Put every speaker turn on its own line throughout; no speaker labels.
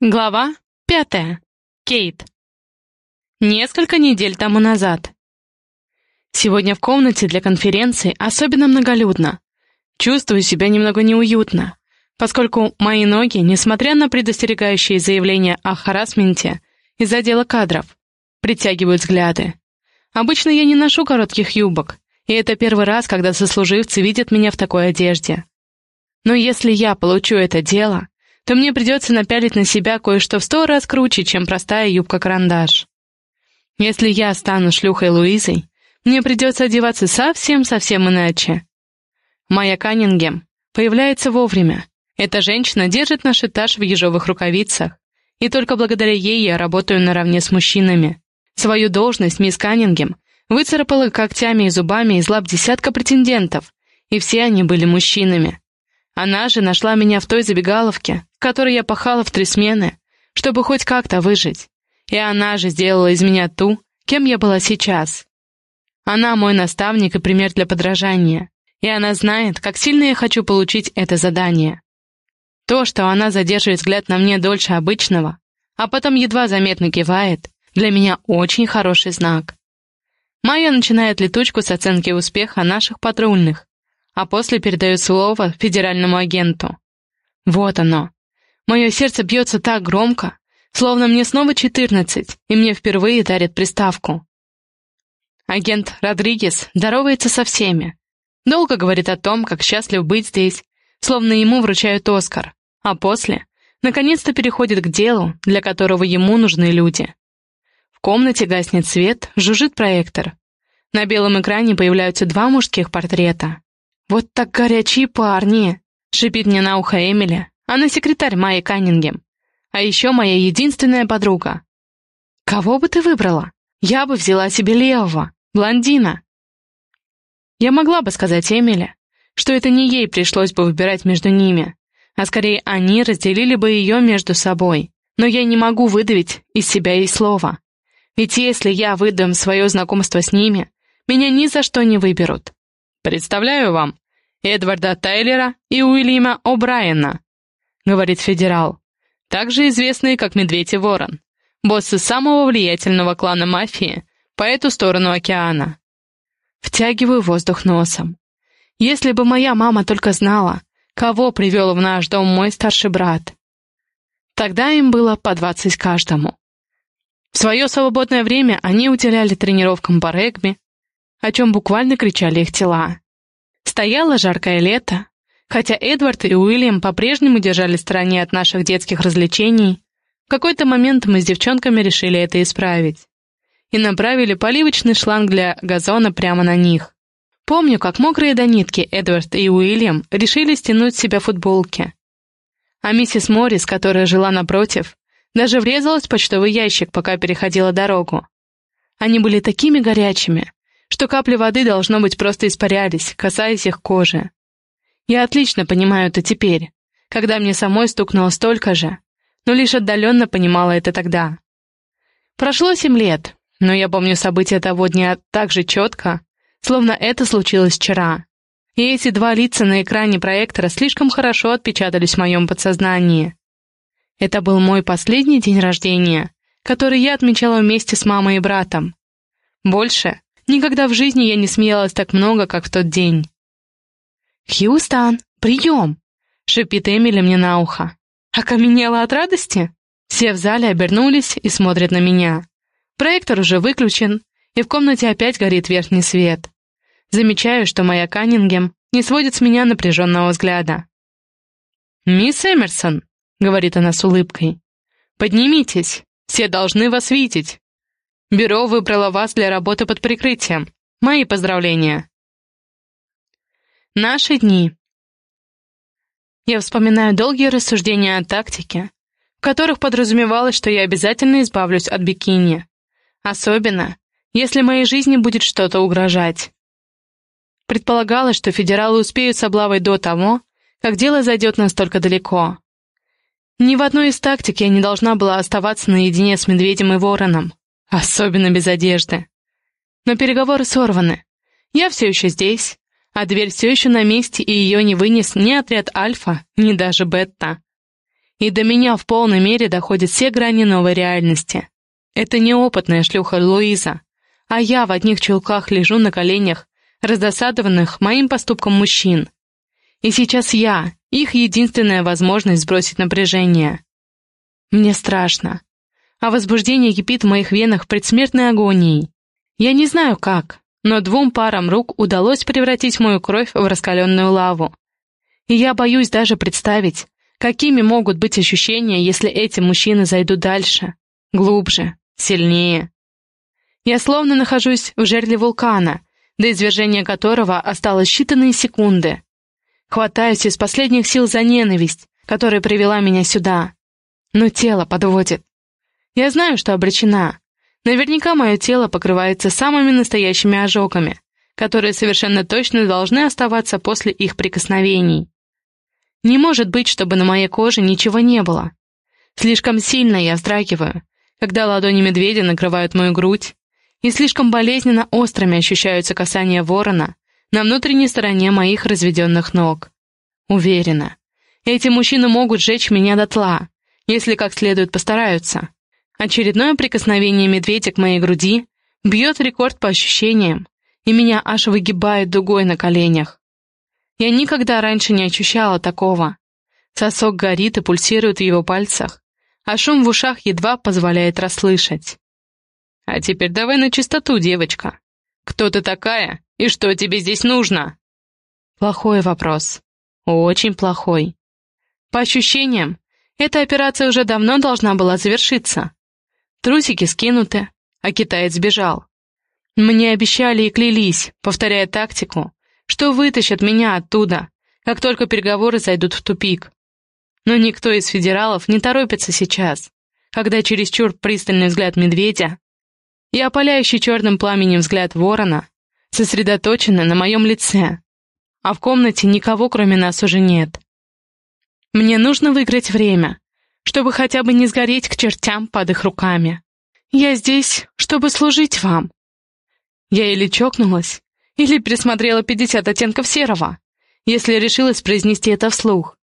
Глава пятая. Кейт. Несколько недель тому назад. Сегодня в комнате для конференции особенно многолюдно. Чувствую себя немного неуютно, поскольку мои ноги, несмотря на предостерегающие заявления о харасменте из отдела кадров, притягивают взгляды. Обычно я не ношу коротких юбок, и это первый раз, когда сослуживцы видят меня в такой одежде. Но если я получу это дело, то мне придется напялить на себя кое-что в сто раз круче, чем простая юбка-карандаш. Если я стану шлюхой Луизой, мне придется одеваться совсем-совсем иначе. Моя Каннингем появляется вовремя. Эта женщина держит наш этаж в ежовых рукавицах, и только благодаря ей я работаю наравне с мужчинами. Свою должность мисс Каннингем выцарапала когтями и зубами из лап десятка претендентов, и все они были мужчинами. Она же нашла меня в той забегаловке, в которой я пахала в три смены, чтобы хоть как-то выжить. И она же сделала из меня ту, кем я была сейчас. Она мой наставник и пример для подражания, и она знает, как сильно я хочу получить это задание. То, что она задерживает взгляд на мне дольше обычного, а потом едва заметно кивает, для меня очень хороший знак. Майя начинает летучку с оценки успеха наших патрульных, а после передаю слово федеральному агенту. Вот оно. Мое сердце бьется так громко, словно мне снова четырнадцать, и мне впервые дарят приставку. Агент Родригес здоровается со всеми. Долго говорит о том, как счастлив быть здесь, словно ему вручают Оскар, а после, наконец-то переходит к делу, для которого ему нужны люди. В комнате гаснет свет, жужжит проектор. На белом экране появляются два мужских портрета. «Вот так горячие парни!» — шипит мне на ухо Эмили. Она секретарь Майи Каннингем. А еще моя единственная подруга. «Кого бы ты выбрала? Я бы взяла себе левого, блондина». Я могла бы сказать Эмили, что это не ей пришлось бы выбирать между ними, а скорее они разделили бы ее между собой. Но я не могу выдавить из себя и слова. Ведь если я выдам свое знакомство с ними, меня ни за что не выберут. Представляю вам Эдварда Тайлера и Уильяма О'Брайена, говорит федерал, также известные как Медведь и Ворон, боссы самого влиятельного клана мафии по эту сторону океана. Втягиваю воздух носом. Если бы моя мама только знала, кого привел в наш дом мой старший брат. Тогда им было по двадцать каждому. В свое свободное время они уделяли тренировкам по регби, о чем буквально кричали их тела. Стояло жаркое лето, хотя Эдвард и Уильям по-прежнему держали в стороне от наших детских развлечений, в какой-то момент мы с девчонками решили это исправить и направили поливочный шланг для газона прямо на них. Помню, как мокрые до нитки Эдвард и Уильям решили стянуть с себя футболки. А миссис Моррис, которая жила напротив, даже врезалась в почтовый ящик, пока переходила дорогу. Они были такими горячими, что капли воды, должно быть, просто испарялись, касаясь их кожи. Я отлично понимаю это теперь, когда мне самой стукнуло столько же, но лишь отдаленно понимала это тогда. Прошло семь лет, но я помню события того дня так же четко, словно это случилось вчера. И эти два лица на экране проектора слишком хорошо отпечатались в моем подсознании. Это был мой последний день рождения, который я отмечала вместе с мамой и братом. Больше Никогда в жизни я не смеялась так много, как в тот день. «Хьюстон, прием!» — шипит Эмили мне на ухо. Окаменела от радости? Все в зале обернулись и смотрят на меня. Проектор уже выключен, и в комнате опять горит верхний свет. Замечаю, что моя Каннингем не сводит с меня напряженного взгляда. «Мисс Эмерсон», — говорит она с улыбкой, — «поднимитесь, все должны вас видеть». Бюро выбрало вас для работы под прикрытием. Мои поздравления. Наши дни. Я вспоминаю долгие рассуждения о тактике, в которых подразумевалось, что я обязательно избавлюсь от бикини. Особенно, если моей жизни будет что-то угрожать. Предполагалось, что федералы успеют с облавой до того, как дело зайдет настолько далеко. Ни в одной из тактик я не должна была оставаться наедине с медведем и вороном. Особенно без одежды. Но переговоры сорваны. Я все еще здесь, а дверь все еще на месте, и ее не вынес ни отряд Альфа, ни даже Бетта. И до меня в полной мере доходят все грани новой реальности. Это неопытная шлюха Луиза, а я в одних чулках лежу на коленях, раздосадованных моим поступком мужчин. И сейчас я, их единственная возможность сбросить напряжение. Мне страшно. А возбуждение кипит в моих венах предсмертной агонией. Я не знаю как, но двум парам рук удалось превратить мою кровь в раскаленную лаву. И я боюсь даже представить, какими могут быть ощущения, если эти мужчины зайдут дальше, глубже, сильнее. Я словно нахожусь в жерле вулкана, до извержения которого осталось считанные секунды. Хватаюсь из последних сил за ненависть, которая привела меня сюда. Но тело подводит. Я знаю, что обречена. Наверняка мое тело покрывается самыми настоящими ожогами, которые совершенно точно должны оставаться после их прикосновений. Не может быть, чтобы на моей коже ничего не было. Слишком сильно я вздрагиваю, когда ладони медведя накрывают мою грудь, и слишком болезненно острыми ощущаются касания ворона на внутренней стороне моих разведенных ног. Уверена, эти мужчины могут сжечь меня дотла, если как следует постараются. Очередное прикосновение медведя к моей груди бьет рекорд по ощущениям, и меня аж выгибает дугой на коленях. Я никогда раньше не ощущала такого. Сосок горит и пульсирует в его пальцах, а шум в ушах едва позволяет расслышать. «А теперь давай на чистоту, девочка. Кто ты такая и что тебе здесь нужно?» Плохой вопрос. Очень плохой. По ощущениям, эта операция уже давно должна была завершиться. Трусики скинуты, а китаец сбежал. Мне обещали и клялись, повторяя тактику, что вытащат меня оттуда, как только переговоры зайдут в тупик. Но никто из федералов не торопится сейчас, когда чересчур пристальный взгляд медведя и опаляющий черным пламенем взгляд ворона сосредоточены на моем лице, а в комнате никого, кроме нас, уже нет. Мне нужно выиграть время, чтобы хотя бы не сгореть к чертям под их руками. Я здесь, чтобы служить вам. Я или чокнулась, или пересмотрела пятьдесят оттенков серого, если решилась произнести это вслух.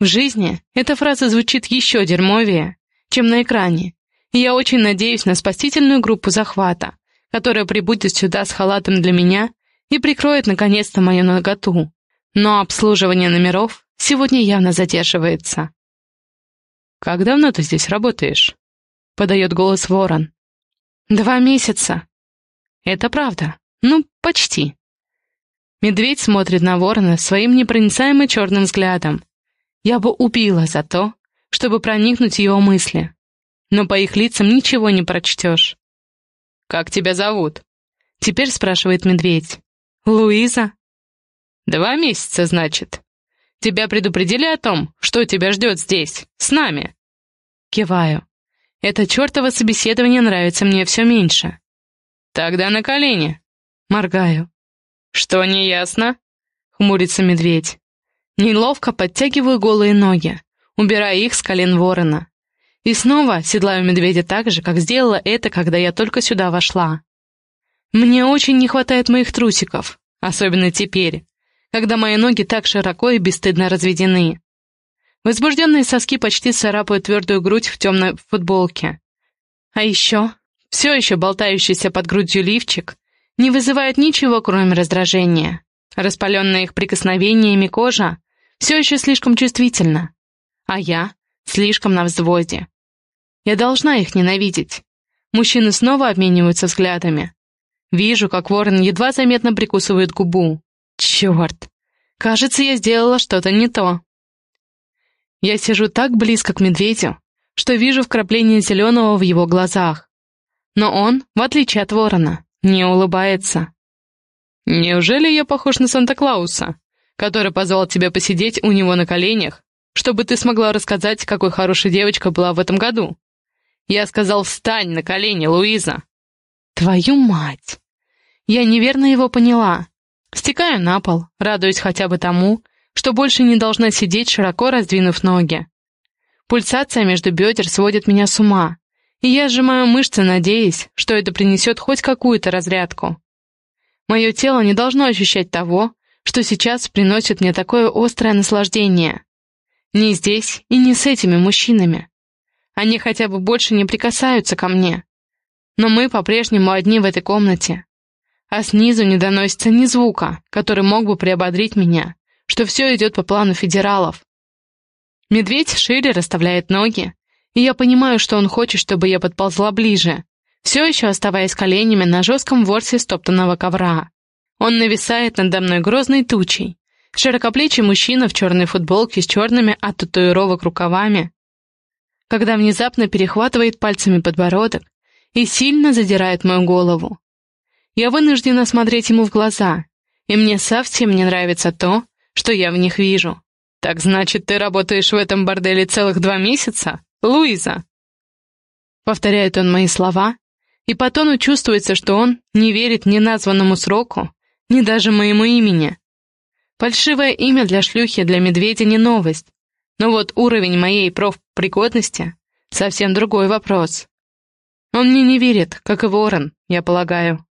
В жизни эта фраза звучит еще дерьмовее, чем на экране, и я очень надеюсь на спасительную группу захвата, которая прибудет сюда с халатом для меня и прикроет наконец-то мою наготу. Но обслуживание номеров сегодня явно задерживается. «Как давно ты здесь работаешь?» — подает голос ворон. «Два месяца». «Это правда. Ну, почти». Медведь смотрит на ворона своим непроницаемым черным взглядом. Я бы убила за то, чтобы проникнуть в его мысли но по их лицам ничего не прочтешь. «Как тебя зовут?» — теперь спрашивает медведь. «Луиза?» «Два месяца, значит. Тебя предупредили о том, что тебя ждет здесь, с нами?» Киваю. Это чертово собеседование нравится мне все меньше. «Тогда на колени». Моргаю. «Что неясно?» — хмурится медведь. Неловко подтягиваю голые ноги, убирая их с колен ворона. И снова седлаю медведя так же, как сделала это, когда я только сюда вошла. Мне очень не хватает моих трусиков, особенно теперь, когда мои ноги так широко и бесстыдно разведены. Возбужденные соски почти царапают твердую грудь в темной футболке. А еще, все еще болтающийся под грудью лифчик, не вызывает ничего, кроме раздражения. Распаленная их прикосновениями кожа все еще слишком чувствительна, а я слишком на взводе. Я должна их ненавидеть. Мужчины снова обмениваются взглядами. Вижу, как ворон едва заметно прикусывает губу. Черт! Кажется, я сделала что-то не то. Я сижу так близко к медведю, что вижу вкрапление зеленого в его глазах. Но он, в отличие от ворона, не улыбается. «Неужели я похож на Санта-Клауса, который позвал тебя посидеть у него на коленях, чтобы ты смогла рассказать, какой хорошей девочка была в этом году?» Я сказал, встань на колени, Луиза. Твою мать! Я неверно его поняла. Стекаю на пол, радуясь хотя бы тому, что больше не должна сидеть, широко раздвинув ноги. Пульсация между бедер сводит меня с ума, и я сжимаю мышцы, надеясь, что это принесет хоть какую-то разрядку. Мое тело не должно ощущать того, что сейчас приносит мне такое острое наслаждение. Не здесь и не с этими мужчинами. Они хотя бы больше не прикасаются ко мне. Но мы по-прежнему одни в этой комнате. А снизу не доносится ни звука, который мог бы приободрить меня, что все идет по плану федералов. Медведь шире расставляет ноги, и я понимаю, что он хочет, чтобы я подползла ближе, все еще оставаясь коленями на жестком ворсе стоптанного ковра. Он нависает надо мной грозной тучей. Широкоплечий мужчина в черной футболке с черными от татуировок рукавами, когда внезапно перехватывает пальцами подбородок и сильно задирает мою голову. Я вынуждена смотреть ему в глаза, и мне совсем не нравится то, что я в них вижу. «Так значит, ты работаешь в этом борделе целых два месяца, Луиза?» Повторяет он мои слова, и по тону чувствуется, что он не верит ни названному сроку, ни даже моему имени. Фальшивое имя для шлюхи для медведя не новость, но вот уровень моей профпригодности — совсем другой вопрос. Он мне не верит, как и ворон, я полагаю.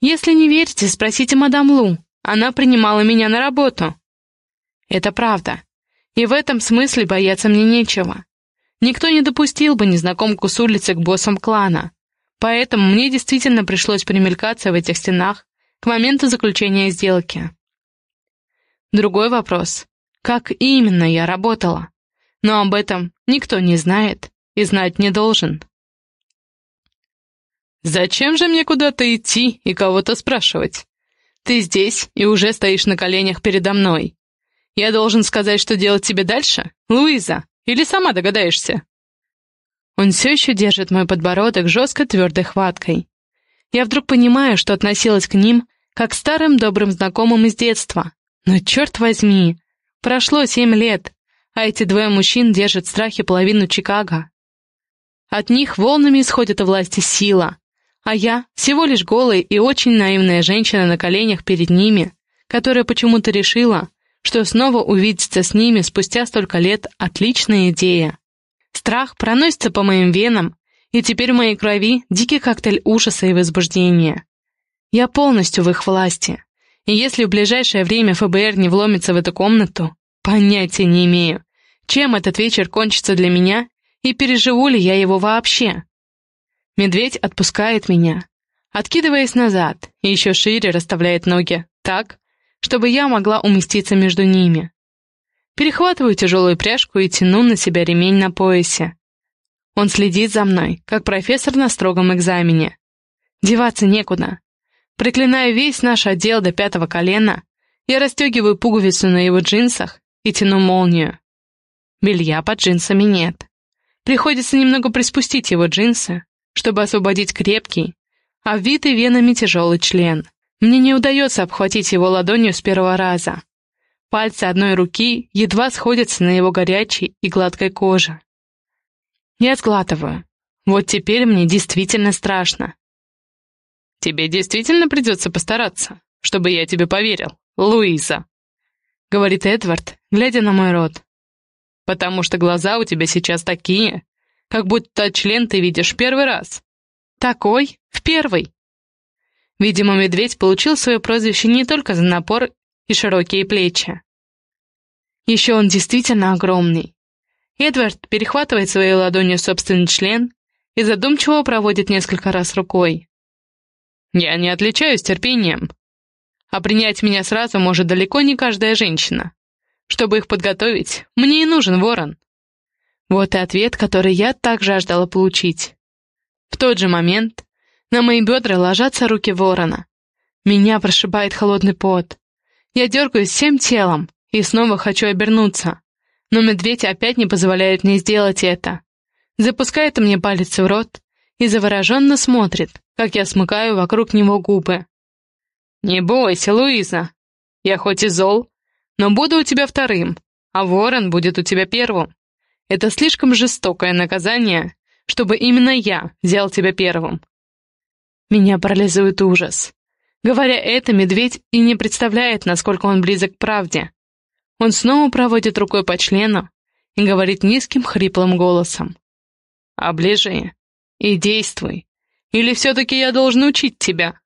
Если не верите, спросите мадам Лу, она принимала меня на работу. Это правда, и в этом смысле бояться мне нечего. Никто не допустил бы незнакомку с улицы к боссам клана. Поэтому мне действительно пришлось примелькаться в этих стенах к моменту заключения сделки. Другой вопрос. Как именно я работала? Но об этом никто не знает и знать не должен. «Зачем же мне куда-то идти и кого-то спрашивать? Ты здесь и уже стоишь на коленях передо мной. Я должен сказать, что делать тебе дальше, Луиза?» Или сама догадаешься?» Он все еще держит мой подбородок жестко твердой хваткой. Я вдруг понимаю, что относилась к ним как к старым добрым знакомым из детства. Но черт возьми, прошло семь лет, а эти двое мужчин держат в страхе половину Чикаго. От них волнами исходит у власти сила, а я всего лишь голая и очень наивная женщина на коленях перед ними, которая почему-то решила, что снова увидеться с ними спустя столько лет — отличная идея. Страх проносится по моим венам, и теперь в моей крови дикий коктейль ужаса и возбуждения. Я полностью в их власти, и если в ближайшее время ФБР не вломится в эту комнату, понятия не имею, чем этот вечер кончится для меня и переживу ли я его вообще. Медведь отпускает меня, откидываясь назад и еще шире расставляет ноги, так, чтобы я могла уместиться между ними. Перехватываю тяжелую пряжку и тяну на себя ремень на поясе. Он следит за мной, как профессор на строгом экзамене. Деваться некуда. Проклиная весь наш отдел до пятого колена, я расстегиваю пуговицу на его джинсах и тяну молнию. Белья под джинсами нет. Приходится немного приспустить его джинсы, чтобы освободить крепкий, обвитый венами тяжелый член. Мне не удается обхватить его ладонью с первого раза. Пальцы одной руки едва сходятся на его горячей и гладкой коже. Я сглатываю. Вот теперь мне действительно страшно. «Тебе действительно придется постараться, чтобы я тебе поверил, Луиза», — говорит Эдвард, глядя на мой рот. «Потому что глаза у тебя сейчас такие, как будто член ты видишь первый раз. Такой в первый. Видимо, медведь получил свое прозвище не только за напор и широкие плечи. Еще он действительно огромный. Эдвард перехватывает своей ладонью собственный член и задумчиво проводит несколько раз рукой. «Я не отличаюсь терпением. А принять меня сразу может далеко не каждая женщина. Чтобы их подготовить, мне и нужен ворон». Вот и ответ, который я так жаждала получить. В тот же момент на мои бедра ложатся руки ворона. Меня прошибает холодный пот. Я дергаюсь всем телом и снова хочу обернуться. Но медведь опять не позволяет мне сделать это. Запускает мне палец в рот и завороженно смотрит, как я смыкаю вокруг него губы. «Не бойся, Луиза. Я хоть и зол, но буду у тебя вторым, а ворон будет у тебя первым. Это слишком жестокое наказание, чтобы именно я взял тебя первым. Меня парализует ужас. Говоря это, медведь и не представляет, насколько он близок к правде. Он снова проводит рукой по члену и говорит низким хриплым голосом. «Оближи и действуй. Или все-таки я должен учить тебя?»